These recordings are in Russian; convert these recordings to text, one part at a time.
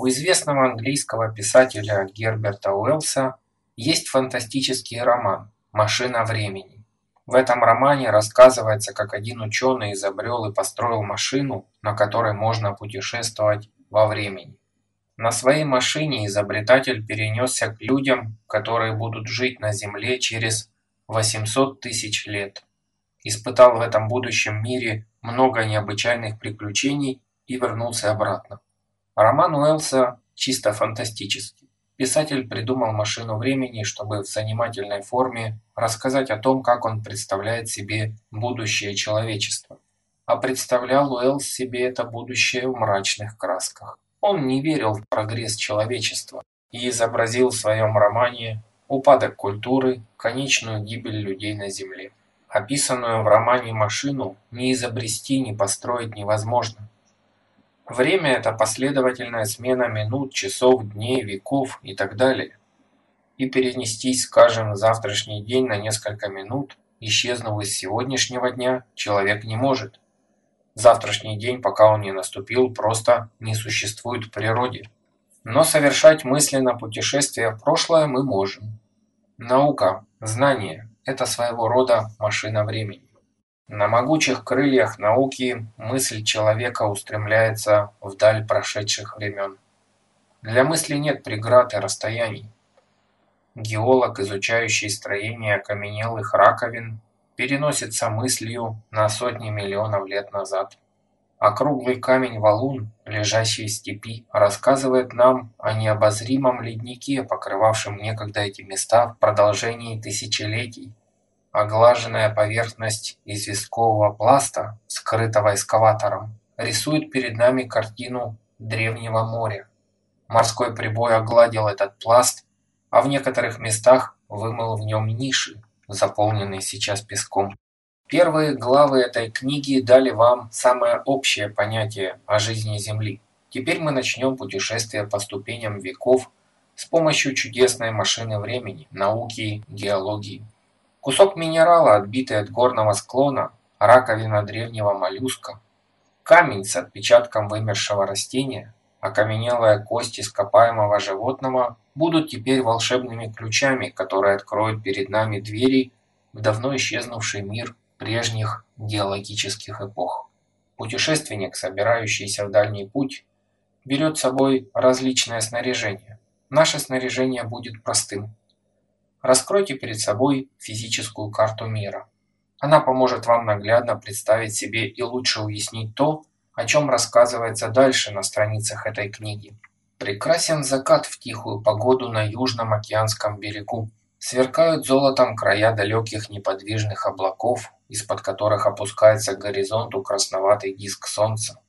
У известного английского писателя Герберта Уэллса есть фантастический роман «Машина времени». В этом романе рассказывается, как один ученый изобрел и построил машину, на которой можно путешествовать во времени. На своей машине изобретатель перенесся к людям, которые будут жить на Земле через 800 тысяч лет. Испытал в этом будущем мире много необычайных приключений и вернулся обратно. Роман Уэллса чисто фантастический. Писатель придумал машину времени, чтобы в занимательной форме рассказать о том, как он представляет себе будущее человечества. А представлял Уэллс себе это будущее в мрачных красках. Он не верил в прогресс человечества и изобразил в своем романе упадок культуры, конечную гибель людей на Земле. Описанную в романе машину ни изобрести, ни построить невозможно. Время – это последовательная смена минут, часов, дней, веков и так далее. И перенестись, скажем, завтрашний день на несколько минут, исчезнув из сегодняшнего дня, человек не может. Завтрашний день, пока он не наступил, просто не существует в природе. Но совершать мысленно путешествие в прошлое мы можем. Наука, знание – это своего рода машина времени. На могучих крыльях науки мысль человека устремляется вдаль прошедших времен. Для мысли нет преград и расстояний. Геолог, изучающий строение окаменелых раковин, переносится мыслью на сотни миллионов лет назад. Округлый камень-валун, лежащий в степи, рассказывает нам о необозримом леднике, покрывавшем некогда эти места в продолжении тысячелетий. Оглаженная поверхность известкового пласта, скрытого эскаватором, рисует перед нами картину древнего моря. Морской прибой огладил этот пласт, а в некоторых местах вымыл в нем ниши, заполненный сейчас песком. Первые главы этой книги дали вам самое общее понятие о жизни Земли. Теперь мы начнем путешествие по ступеням веков с помощью чудесной машины времени, науки, геологии. Кусок минерала, отбитый от горного склона, раковина древнего моллюска, камень с отпечатком вымершего растения, окаменелая кость ископаемого животного будут теперь волшебными ключами, которые откроют перед нами двери в давно исчезнувший мир прежних геологических эпох. Путешественник, собирающийся в дальний путь, берет с собой различное снаряжение. Наше снаряжение будет простым. Раскройте перед собой физическую карту мира. Она поможет вам наглядно представить себе и лучше уяснить то, о чем рассказывается дальше на страницах этой книги. Прекрасен закат в тихую погоду на южном океанском берегу. Сверкают золотом края далеких неподвижных облаков, из-под которых опускается к горизонту красноватый диск солнца.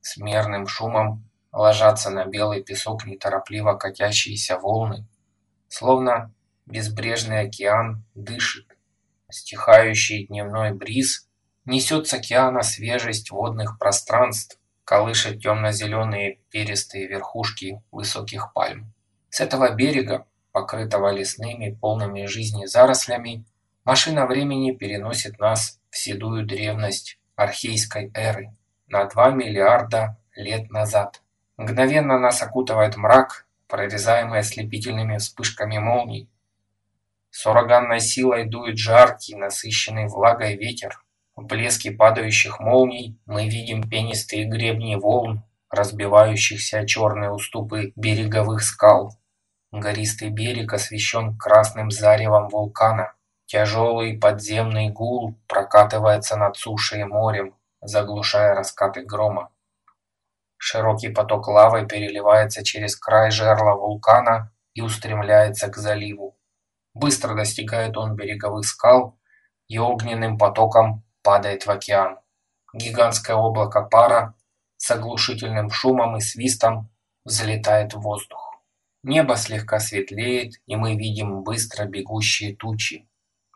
С мерным шумом ложатся на белый песок неторопливо катящиеся волны, словно безбрежный океан дышит. Стихающий дневной бриз несет с океана свежесть водных пространств, колышет темно-зеленые перистые верхушки высоких пальм. С этого берега, покрытого лесными, полными жизни зарослями, машина времени переносит нас в седую древность архейской эры на 2 миллиарда лет назад. Мгновенно нас окутывает мрак, прорезаемый ослепительными вспышками молний. С ураганной силой дует жаркий, насыщенный влагой ветер. В блеске падающих молний мы видим пенистые гребни волн, разбивающихся о черные уступы береговых скал. Гористый берег освещен красным заревом вулкана. Тяжелый подземный гул прокатывается над сушей и морем, заглушая раскаты грома. Широкий поток лавы переливается через край жерла вулкана и устремляется к заливу. Быстро достигает он береговых скал и огненным потоком падает в океан. Гигантское облако пара с оглушительным шумом и свистом взлетает в воздух. Небо слегка светлеет, и мы видим быстро бегущие тучи.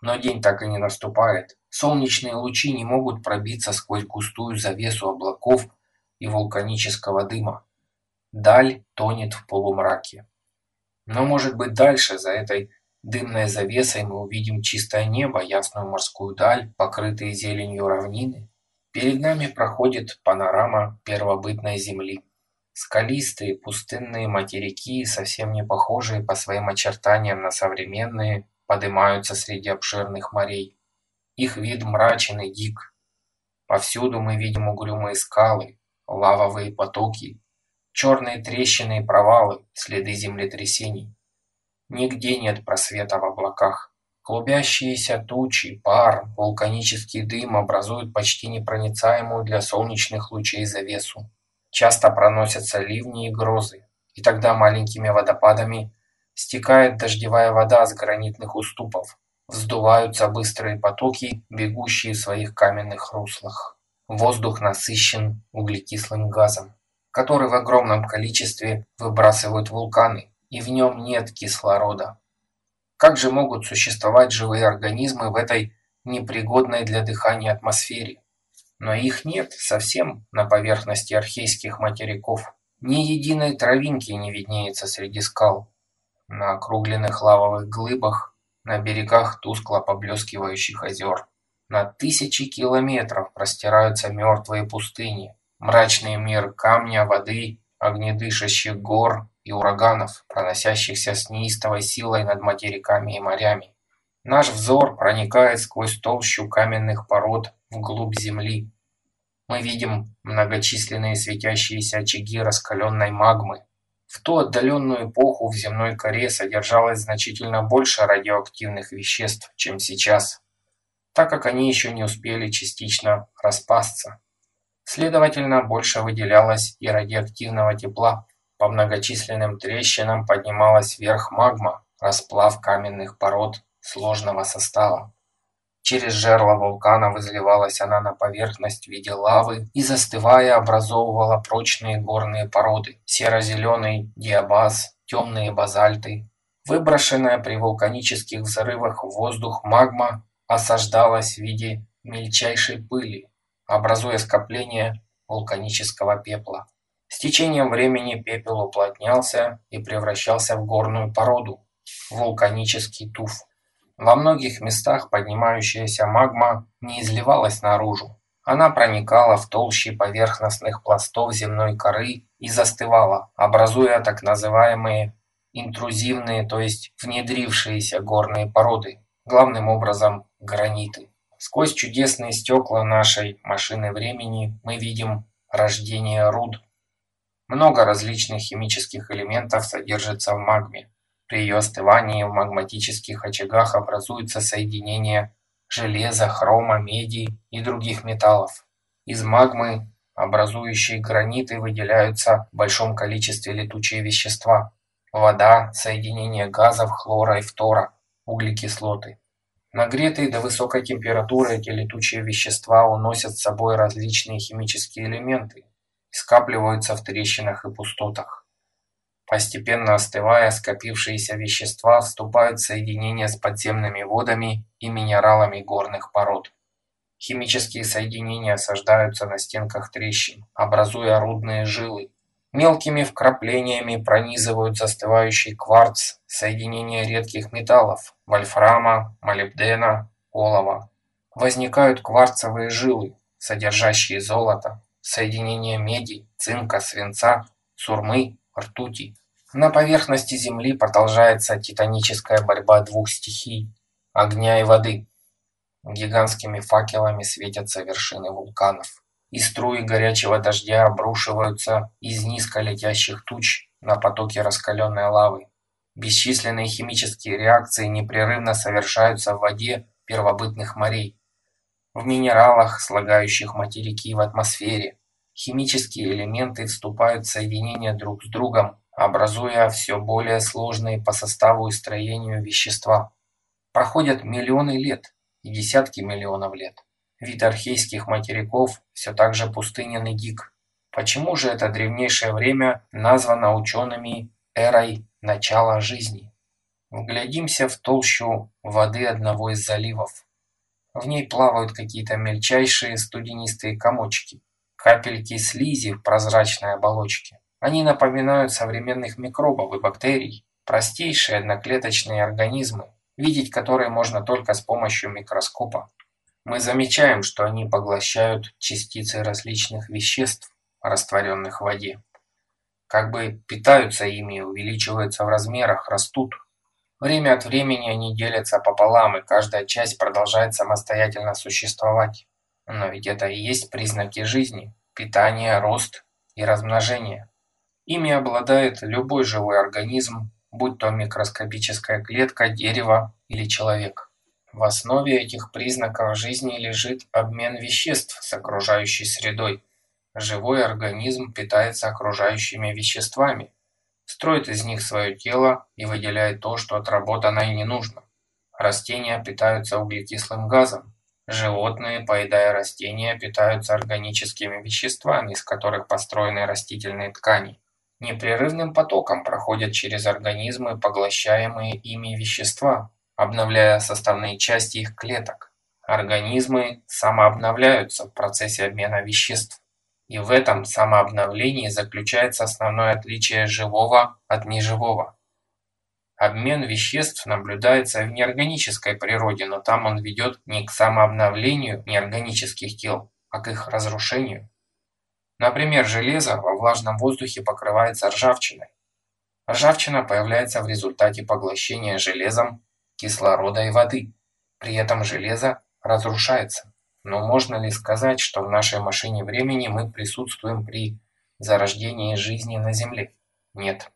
Но день так и не наступает. Солнечные лучи не могут пробиться сквозь густую завесу облаков и вулканического дыма. Даль тонет в полумраке. Но может быть дальше, за этой Дымной завесой мы увидим чистое небо, ясную морскую даль, покрытые зеленью равнины. Перед нами проходит панорама первобытной земли. Скалистые пустынные материки, совсем не похожие по своим очертаниям на современные, поднимаются среди обширных морей. Их вид мрачен и дик. Повсюду мы видим угрюмые скалы, лавовые потоки, черные трещины и провалы, следы землетрясений. Нигде нет просвета в облаках. Клубящиеся тучи, пар, вулканический дым образуют почти непроницаемую для солнечных лучей завесу. Часто проносятся ливни и грозы, и тогда маленькими водопадами стекает дождевая вода с гранитных уступов, вздуваются быстрые потоки, бегущие в своих каменных руслах. Воздух насыщен углекислым газом, который в огромном количестве выбрасывают вулканы, и в нем нет кислорода. Как же могут существовать живые организмы в этой непригодной для дыхания атмосфере? Но их нет совсем на поверхности архейских материков. Ни единой травинки не виднеется среди скал. На округленных лавовых глыбах, на берегах тускло поблескивающих озер. На тысячи километров простираются мертвые пустыни, мрачный мир камня, воды, огнедышащих гор и ураганов, проносящихся с неистовой силой над материками и морями. Наш взор проникает сквозь толщу каменных пород вглубь земли. Мы видим многочисленные светящиеся очаги раскаленной магмы. В ту отдаленную эпоху в земной коре содержалось значительно больше радиоактивных веществ, чем сейчас, так как они еще не успели частично распасться. Следовательно, больше выделялось и радиоактивного тепла. По многочисленным трещинам поднималась вверх магма, расплав каменных пород сложного состава. Через жерло вулкана изливалась она на поверхность в виде лавы и, застывая, образовывала прочные горные породы – серо-зеленый диабаз, темные базальты. Выброшенная при вулканических взрывах в воздух магма осаждалась в виде мельчайшей пыли, образуя скопление вулканического пепла. С течением времени пепел уплотнялся и превращался в горную породу – вулканический туф. Во многих местах поднимающаяся магма не изливалась наружу. Она проникала в толщи поверхностных пластов земной коры и застывала, образуя так называемые интрузивные, то есть внедрившиеся горные породы, главным образом граниты. Сквозь чудесные стекла нашей машины времени мы видим рождение руд. Много различных химических элементов содержится в магме. При ее остывании в магматических очагах образуются соединения железа, хрома, меди и других металлов. Из магмы, образующей граниты, выделяются в большом количестве летучие вещества. Вода, соединение газов, хлора и фтора, углекислоты. Нагретые до высокой температуры эти летучие вещества уносят с собой различные химические элементы скапливаются в трещинах и пустотах. Постепенно остывая, скопившиеся вещества вступают в соединение с подземными водами и минералами горных пород. Химические соединения осаждаются на стенках трещин, образуя рудные жилы. Мелкими вкраплениями пронизывают застывающий кварц, соединения редких металлов – вольфрама, молибдена, олова. Возникают кварцевые жилы, содержащие золото, соединения меди, цинка, свинца, сурмы, ртути. На поверхности Земли продолжается титаническая борьба двух стихий – огня и воды. Гигантскими факелами светятся вершины вулканов, и струи горячего дождя обрушиваются из низко летящих туч на потоки раскаленной лавы. Бесчисленные химические реакции непрерывно совершаются в воде первобытных морей, в минералах, слагающих материки в атмосфере. Химические элементы вступают в соединение друг с другом образуя все более сложные по составу и строению вещества. Проходят миллионы лет и десятки миллионов лет. Вид архейских материков все так же пустынен и дик. Почему же это древнейшее время названо учеными эрой начала жизни? Вглядимся в толщу воды одного из заливов. В ней плавают какие-то мельчайшие студенистые комочки, капельки слизи в прозрачной оболочке. Они напоминают современных микробов и бактерий, простейшие одноклеточные организмы, видеть которые можно только с помощью микроскопа. Мы замечаем, что они поглощают частицы различных веществ, растворенных в воде. как бы питаются ими, увеличиваются в размерах, растут. Время от времени они делятся пополам, и каждая часть продолжает самостоятельно существовать. Но ведь это и есть признаки жизни – питание, рост и размножение. Ими обладает любой живой организм, будь то микроскопическая клетка, дерево или человек. В основе этих признаков жизни лежит обмен веществ с окружающей средой. Живой организм питается окружающими веществами, строит из них свое тело и выделяет то, что отработано и не нужно. Растения питаются углекислым газом. Животные, поедая растения, питаются органическими веществами, из которых построены растительные ткани. Непрерывным потоком проходят через организмы поглощаемые ими вещества, обновляя составные части их клеток. Организмы самообновляются в процессе обмена веществ. И в этом самообновлении заключается основное отличие живого от неживого. Обмен веществ наблюдается в неорганической природе, но там он ведет не к самообновлению неорганических тел, а к их разрушению. Например, железо во влажном воздухе покрывается ржавчиной. Ржавчина появляется в результате поглощения железом кислорода и воды. При этом железо разрушается. Но можно ли сказать, что в нашей машине времени мы присутствуем при зарождении жизни на Земле? Нет.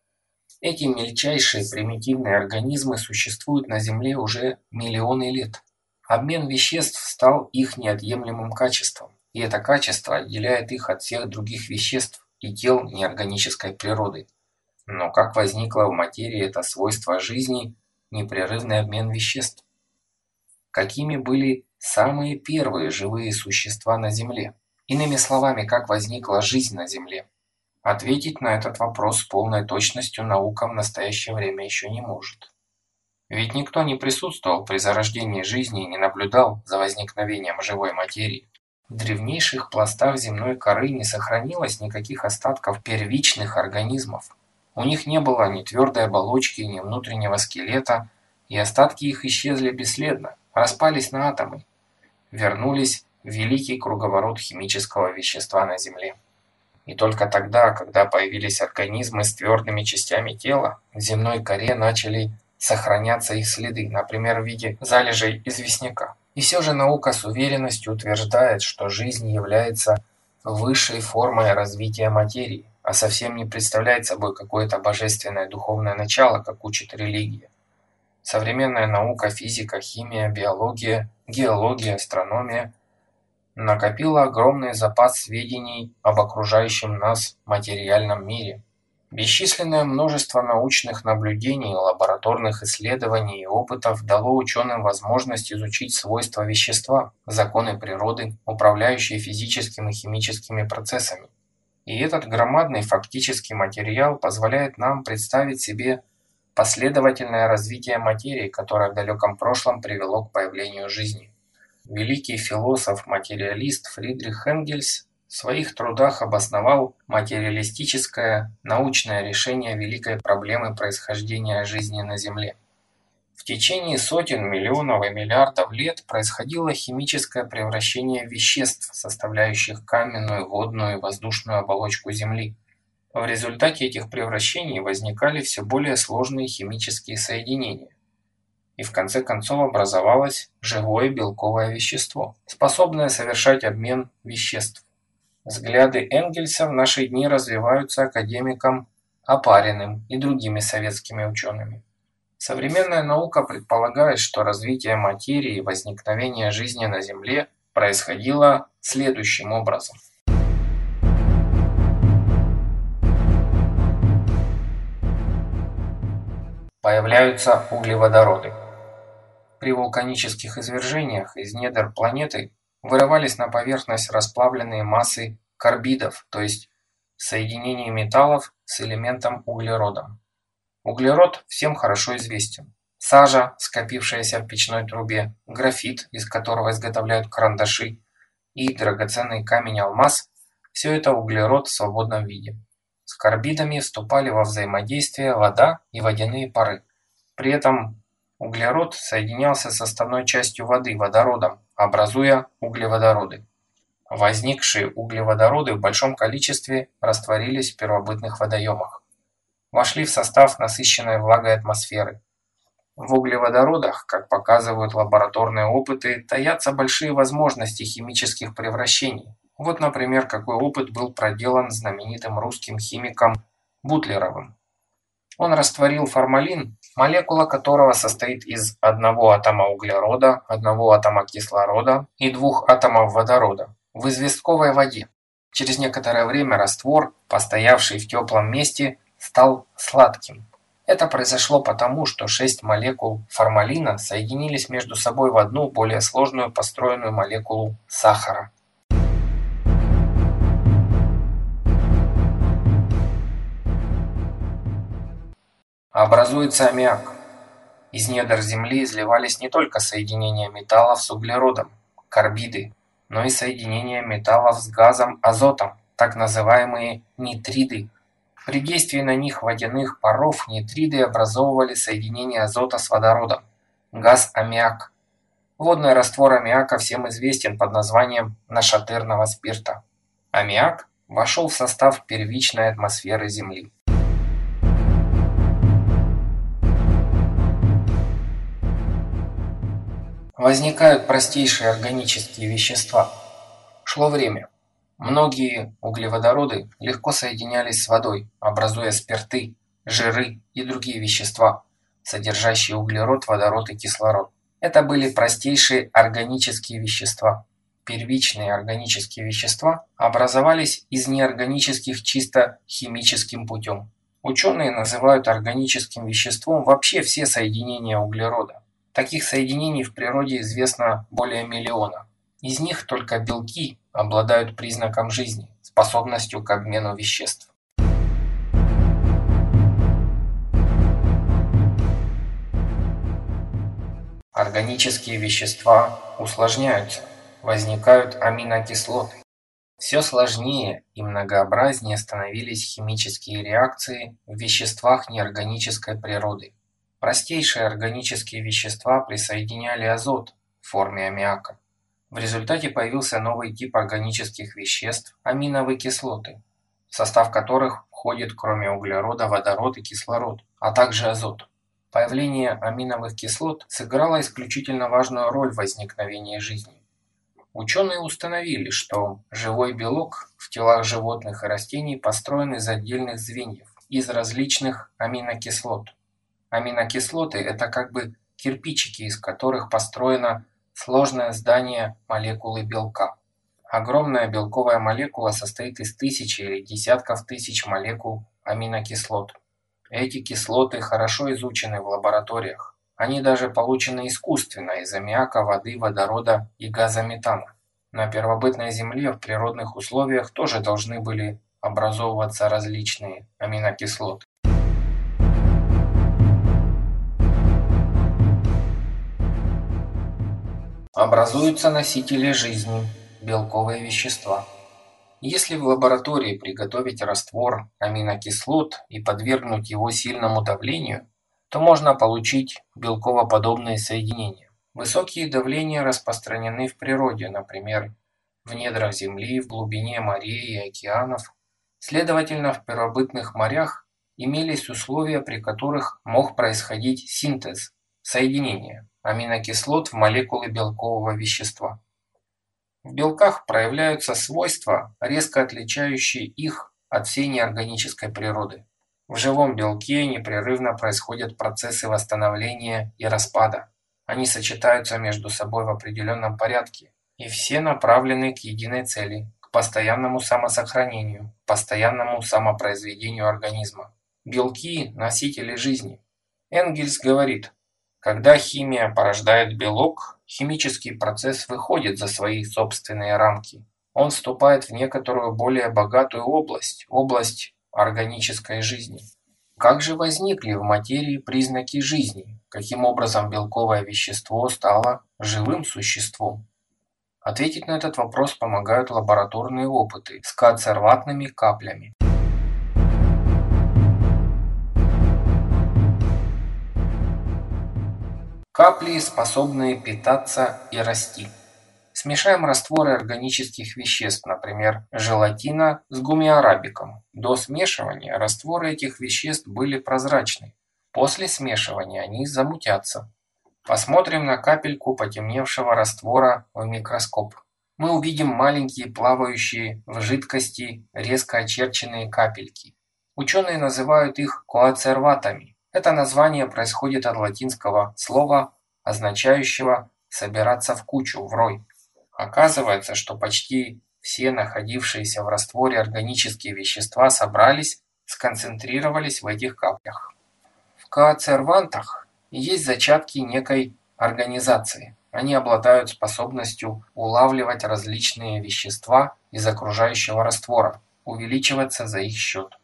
Эти мельчайшие примитивные организмы существуют на Земле уже миллионы лет. Обмен веществ стал их неотъемлемым качеством, и это качество отделяет их от всех других веществ и тел неорганической природы. Но как возникло в материи это свойство жизни – непрерывный обмен веществ? Какими были самые первые живые существа на Земле? Иными словами, как возникла жизнь на Земле? Ответить на этот вопрос с полной точностью наука в настоящее время еще не может. Ведь никто не присутствовал при зарождении жизни и не наблюдал за возникновением живой материи. В древнейших пластах земной коры не сохранилось никаких остатков первичных организмов. У них не было ни твердой оболочки, ни внутреннего скелета, и остатки их исчезли бесследно, распались на атомы, вернулись в великий круговорот химического вещества на Земле. И только тогда, когда появились организмы с твердыми частями тела, в земной коре начали сохраняться их следы, например, в виде залежей известняка. И все же наука с уверенностью утверждает, что жизнь является высшей формой развития материи, а совсем не представляет собой какое-то божественное духовное начало, как учит религия. Современная наука, физика, химия, биология, геология, астрономия – накопила огромный запас сведений об окружающем нас материальном мире. Бесчисленное множество научных наблюдений, лабораторных исследований и опытов дало ученым возможность изучить свойства вещества, законы природы, управляющие физическими и химическими процессами. И этот громадный фактический материал позволяет нам представить себе последовательное развитие материи, которое в далеком прошлом привело к появлению жизни. Великий философ-материалист Фридрих Энгельс в своих трудах обосновал материалистическое научное решение великой проблемы происхождения жизни на Земле. В течение сотен миллионов и миллиардов лет происходило химическое превращение веществ, составляющих каменную, водную и воздушную оболочку Земли. В результате этих превращений возникали все более сложные химические соединения и в конце концов образовалось живое белковое вещество, способное совершать обмен веществ. Взгляды Энгельса в наши дни развиваются академиком Опариным и другими советскими учеными. Современная наука предполагает, что развитие материи и возникновение жизни на Земле происходило следующим образом. Появляются углеводороды. При вулканических извержениях из недр планеты вырывались на поверхность расплавленные массы карбидов, то есть соединения металлов с элементом углеродом. Углерод всем хорошо известен. Сажа, скопившаяся в печной трубе, графит, из которого изготовляют карандаши, и драгоценный камень-алмаз – все это углерод в свободном виде. С карбидами вступали во взаимодействие вода и водяные пары. При этом Углерод соединялся с составной частью воды – водородом, образуя углеводороды. Возникшие углеводороды в большом количестве растворились в первобытных водоемах. Вошли в состав насыщенной влагой атмосферы. В углеводородах, как показывают лабораторные опыты, таятся большие возможности химических превращений. Вот, например, какой опыт был проделан знаменитым русским химиком Бутлеровым. Он растворил формалин, молекула которого состоит из одного атома углерода, одного атома кислорода и двух атомов водорода, в известковой воде. Через некоторое время раствор, постоявший в теплом месте, стал сладким. Это произошло потому, что шесть молекул формалина соединились между собой в одну более сложную построенную молекулу сахара. Образуется аммиак. Из недр Земли изливались не только соединения металлов с углеродом, карбиды, но и соединения металлов с газом азотом, так называемые нитриды. При действии на них водяных паров нитриды образовывали соединение азота с водородом, газ аммиак. Водный раствор аммиака всем известен под названием нашатырного спирта. Аммиак вошел в состав первичной атмосферы Земли. Возникают простейшие органические вещества. Шло время. Многие углеводороды легко соединялись с водой, образуя спирты, жиры и другие вещества, содержащие углерод, водород и кислород. Это были простейшие органические вещества. Первичные органические вещества образовались из неорганических чисто химическим путем. Ученые называют органическим веществом вообще все соединения углерода. Таких соединений в природе известно более миллиона. Из них только белки обладают признаком жизни, способностью к обмену веществ. Органические вещества усложняются, возникают аминокислоты. Все сложнее и многообразнее становились химические реакции в веществах неорганической природы. Простейшие органические вещества присоединяли азот в форме аммиака. В результате появился новый тип органических веществ – аминовые кислоты, в состав которых входит кроме углерода водород и кислород, а также азот. Появление аминовых кислот сыграло исключительно важную роль в возникновении жизни. Ученые установили, что живой белок в телах животных и растений построен из отдельных звеньев, из различных аминокислот. Аминокислоты – это как бы кирпичики, из которых построено сложное здание молекулы белка. Огромная белковая молекула состоит из тысяч или десятков тысяч молекул аминокислот. Эти кислоты хорошо изучены в лабораториях. Они даже получены искусственно из аммиака, воды, водорода и газа метана. На первобытной Земле в природных условиях тоже должны были образовываться различные аминокислоты. Образуются носители жизни – белковые вещества. Если в лаборатории приготовить раствор аминокислот и подвергнуть его сильному давлению, то можно получить белковоподобные соединения. Высокие давления распространены в природе, например, в недрах Земли, в глубине морей и океанов. Следовательно, в первобытных морях имелись условия, при которых мог происходить синтез, соединение аминокислот в молекулы белкового вещества. В белках проявляются свойства, резко отличающие их от всей неорганической природы. В живом белке непрерывно происходят процессы восстановления и распада. Они сочетаются между собой в определенном порядке, и все направлены к единой цели, к постоянному самосохранению, постоянному самопроизведению организма. Белки – носители жизни. Энгельс говорит, когда химия порождает белок, химический процесс выходит за свои собственные рамки. Он вступает в некоторую более богатую область, область органической жизни. Как же возникли в материи признаки жизни? Каким образом белковое вещество стало живым существом? Ответить на этот вопрос помогают лабораторные опыты с консерватными каплями. Капли, способные питаться и расти. Смешаем растворы органических веществ, например, желатина с гумиарабиком. До смешивания растворы этих веществ были прозрачны. После смешивания они замутятся. Посмотрим на капельку потемневшего раствора в микроскоп. Мы увидим маленькие плавающие в жидкости резко очерченные капельки. Ученые называют их коацерватами. Это название происходит от латинского слова, означающего «собираться в кучу, в рой». Оказывается, что почти все находившиеся в растворе органические вещества собрались, сконцентрировались в этих каплях. В коацервантах есть зачатки некой организации. Они обладают способностью улавливать различные вещества из окружающего раствора, увеличиваться за их счет.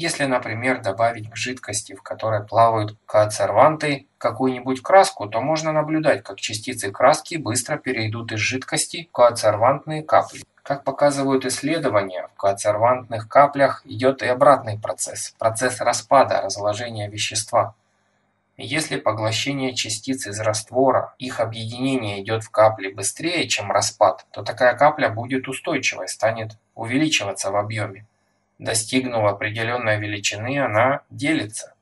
Если, например, добавить к жидкости, в которой плавают коацерванты, какую-нибудь краску, то можно наблюдать, как частицы краски быстро перейдут из жидкости в коацервантные капли. Как показывают исследования, в коацервантных каплях идет и обратный процесс – процесс распада, разложения вещества. Если поглощение частиц из раствора, их объединение идет в капли быстрее, чем распад, то такая капля будет устойчивой, станет увеличиваться в объеме. Достигнув определенной величины, она делится.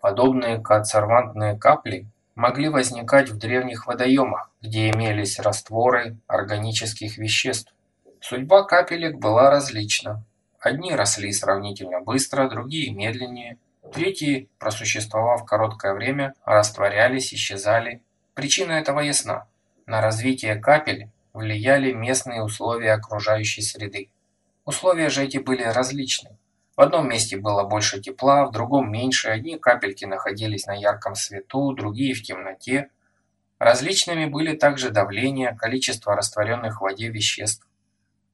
Подобные коацервантные капли могли возникать в древних водоемах, где имелись растворы органических веществ. Судьба капелек была различна. Одни росли сравнительно быстро, другие медленнее. Третьи, просуществовав короткое время, растворялись, исчезали. Причина этого ясна. На развитие капель влияли местные условия окружающей среды. Условия же эти были различны. В одном месте было больше тепла, в другом меньше, одни капельки находились на ярком свету, другие в темноте. Различными были также давление, количество растворенных в воде веществ.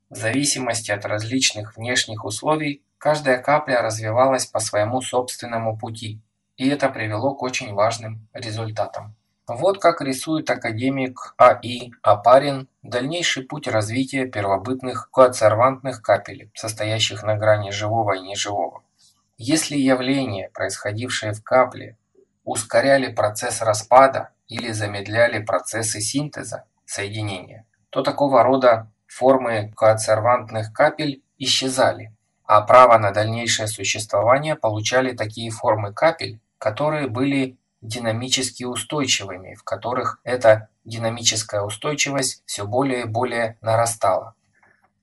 В зависимости от различных внешних условий Каждая капля развивалась по своему собственному пути, и это привело к очень важным результатам. Вот как рисует академик А.И. Апарин дальнейший путь развития первобытных коацервантных капелек, состоящих на грани живого и неживого. Если явления, происходившие в капле, ускоряли процесс распада или замедляли процессы синтеза, соединения, то такого рода формы коацервантных капель исчезали, а право на дальнейшее существование получали такие формы капель, которые были динамически устойчивыми, в которых эта динамическая устойчивость все более и более нарастала.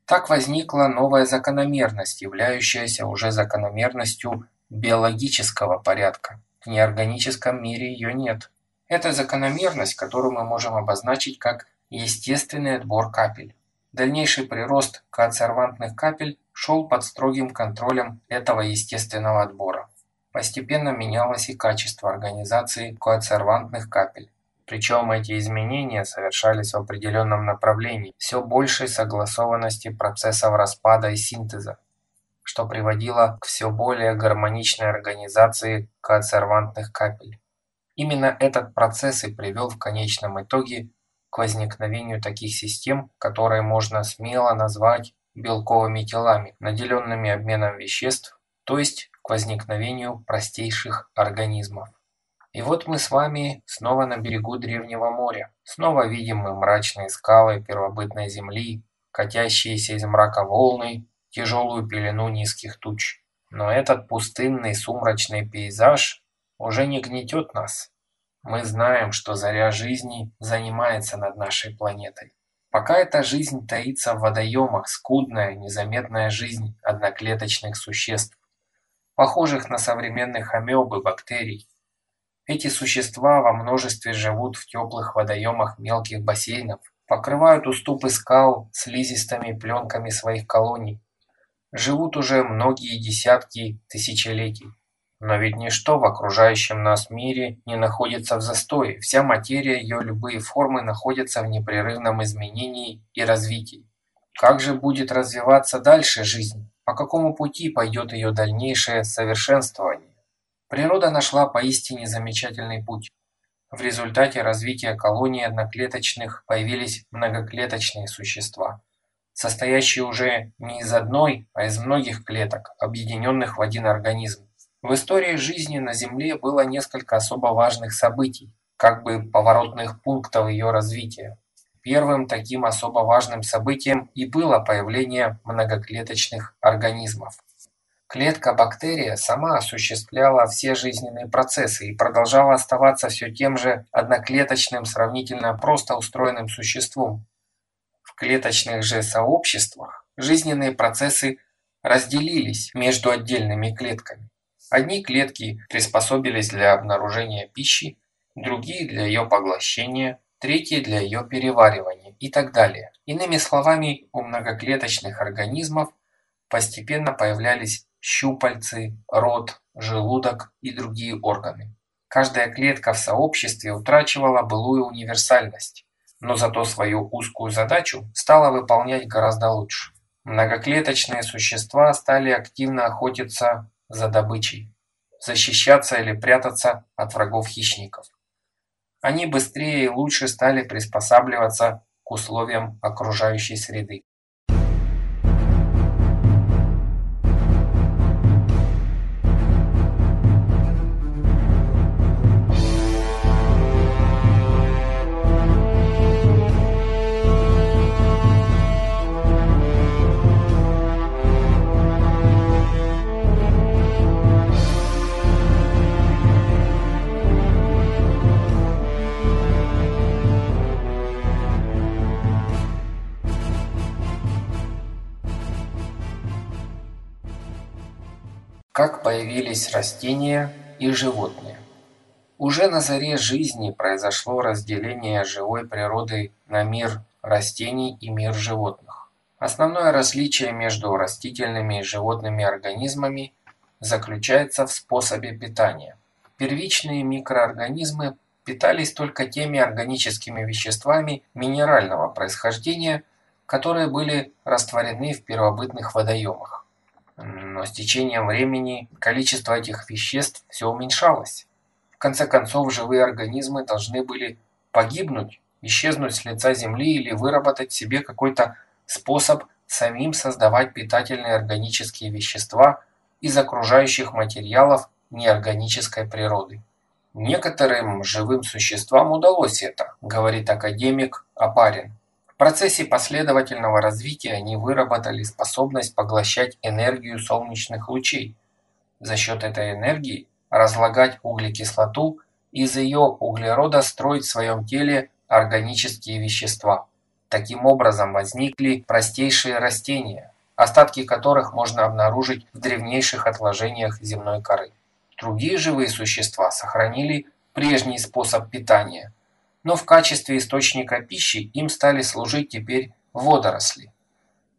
Так возникла новая закономерность, являющаяся уже закономерностью биологического порядка. В неорганическом мире ее нет. Это закономерность, которую мы можем обозначить как естественный отбор капель. Дальнейший прирост коацервантных капель шел под строгим контролем этого естественного отбора. Постепенно менялось и качество организации коацервантных капель. Причем эти изменения совершались в определенном направлении, все большей согласованности процессов распада и синтеза, что приводило к все более гармоничной организации коацервантных капель. Именно этот процесс и привел в конечном итоге к возникновению таких систем, которые можно смело назвать белковыми телами, наделенными обменом веществ, то есть к возникновению простейших организмов. И вот мы с вами снова на берегу древнего моря. Снова видим мы мрачные скалы первобытной земли, катящиеся из мрака волны, тяжелую пелену низких туч. Но этот пустынный сумрачный пейзаж уже не гнетет нас. Мы знаем, что заря жизни занимается над нашей планетой. Пока эта жизнь таится в водоемах, скудная, незаметная жизнь одноклеточных существ, похожих на современных амеб и бактерий. Эти существа во множестве живут в теплых водоемах мелких бассейнов, покрывают уступы скал слизистыми пленками своих колоний, живут уже многие десятки тысячелетий. Но ведь ничто в окружающем нас мире не находится в застое, вся материя, ее любые формы находятся в непрерывном изменении и развитии. Как же будет развиваться дальше жизнь? По какому пути пойдет ее дальнейшее совершенствование? Природа нашла поистине замечательный путь. В результате развития колонии одноклеточных появились многоклеточные существа, состоящие уже не из одной, а из многих клеток, объединенных в один организм. В истории жизни на Земле было несколько особо важных событий, как бы поворотных пунктов ее развития. Первым таким особо важным событием и было появление многоклеточных организмов. Клетка-бактерия сама осуществляла все жизненные процессы и продолжала оставаться все тем же одноклеточным, сравнительно просто устроенным существом. В клеточных же сообществах жизненные процессы разделились между отдельными клетками. Одни клетки приспособились для обнаружения пищи, другие для ее поглощения, третьи для ее переваривания и так далее. Иными словами, у многоклеточных организмов постепенно появлялись щупальцы, рот, желудок и другие органы. Каждая клетка в сообществе утрачивала былую универсальность, но зато свою узкую задачу стала выполнять гораздо лучше. Многоклеточные существа стали активно охотиться за добычей, защищаться или прятаться от врагов-хищников. Они быстрее и лучше стали приспосабливаться к условиям окружающей среды. Появились растения и животные? Уже на заре жизни произошло разделение живой природы на мир растений и мир животных. Основное различие между растительными и животными организмами заключается в способе питания. Первичные микроорганизмы питались только теми органическими веществами минерального происхождения, которые были растворены в первобытных водоемах. Но с течением времени количество этих веществ все уменьшалось. В конце концов, живые организмы должны были погибнуть, исчезнуть с лица Земли или выработать себе какой-то способ самим создавать питательные органические вещества из окружающих материалов неорганической природы. Некоторым живым существам удалось это, говорит академик Апарин. Процессе последовательного развития они выработали способность поглощать энергию солнечных лучей. За счет этой энергии разлагать углекислоту и из ее углерода строить в своем теле органические вещества. Таким образом возникли простейшие растения, остатки которых можно обнаружить в древнейших отложениях земной коры. Другие живые существа сохранили прежний способ питания – но в качестве источника пищи им стали служить теперь водоросли.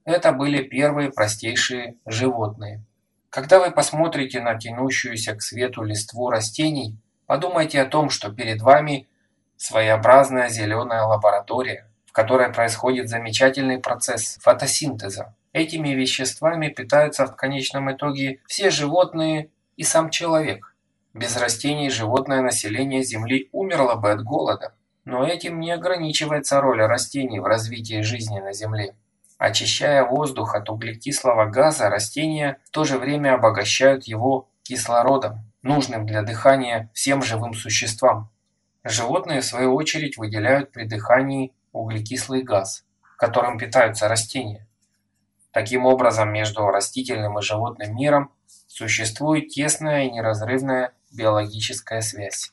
Это были первые простейшие животные. Когда вы посмотрите на тянущуюся к свету листву растений, подумайте о том, что перед вами своеобразная зеленая лаборатория, в которой происходит замечательный процесс фотосинтеза. Этими веществами питаются в конечном итоге все животные и сам человек. Без растений животное население Земли умерло бы от голода. Но этим не ограничивается роль растений в развитии жизни на Земле. Очищая воздух от углекислого газа, растения в то же время обогащают его кислородом, нужным для дыхания всем живым существам. Животные, в свою очередь, выделяют при дыхании углекислый газ, которым питаются растения. Таким образом, между растительным и животным миром существует тесная и неразрывная биологическая связь.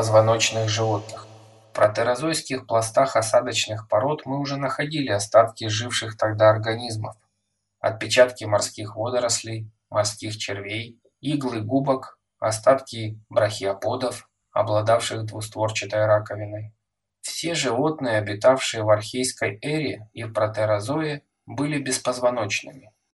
Беспозвоночных животных. В протерозойских пластах осадочных пород мы уже находили остатки живших тогда организмов. Отпечатки морских водорослей, морских червей, иглы губок, остатки брахиоподов, обладавших двустворчатой раковиной. Все животные, обитавшие в архейской эре и в протерозое, были беспозвоночными.